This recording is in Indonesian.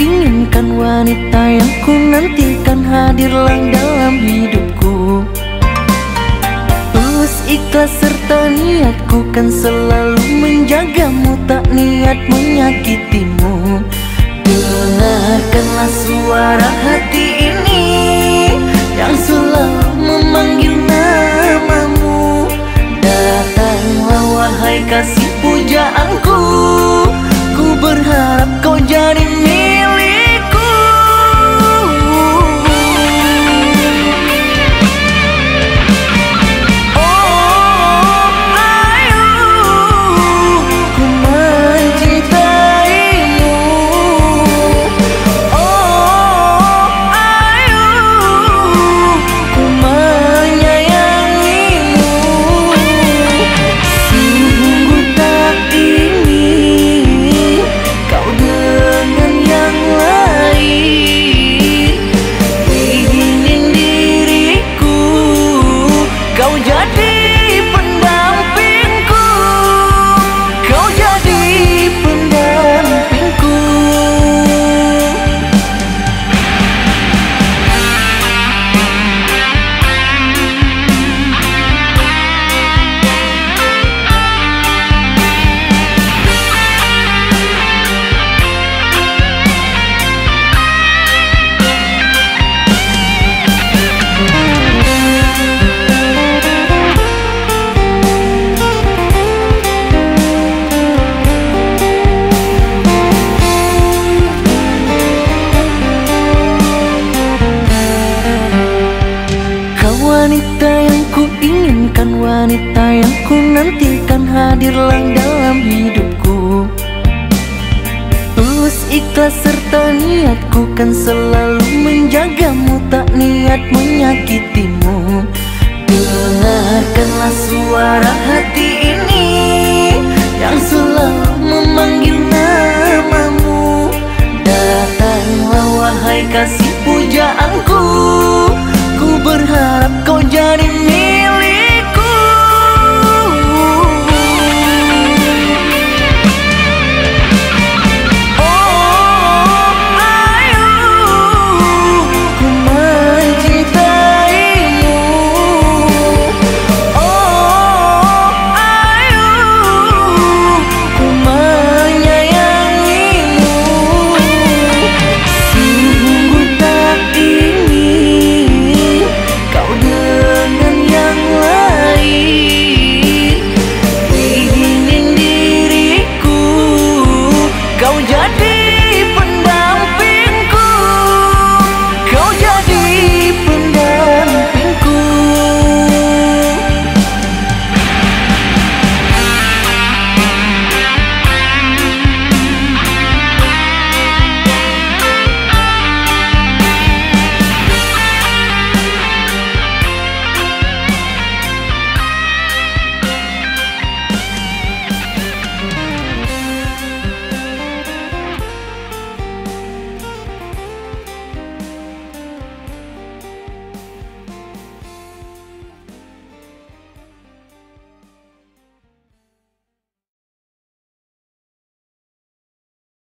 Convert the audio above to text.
inginkan wanita yang ku nantikan hadirlah dalam hidupku. Tulus ikhlas serta niatku kan selalu menjagamu Tak niat menyakitimu. Dengarkanlah suara hati ini Yang selalu memanggil namamu. Datanglah wahai kasih Wanita yang ku nantikan Hadirlah dalam hidupku. Tulus ikhlas serta niatku Kan selalu menjagamu Tak niat menyakitimu. Dengarkanlah suara hati ini Yang selalu memanggil namamu. Datanglah wahai kasih pujaanku गौज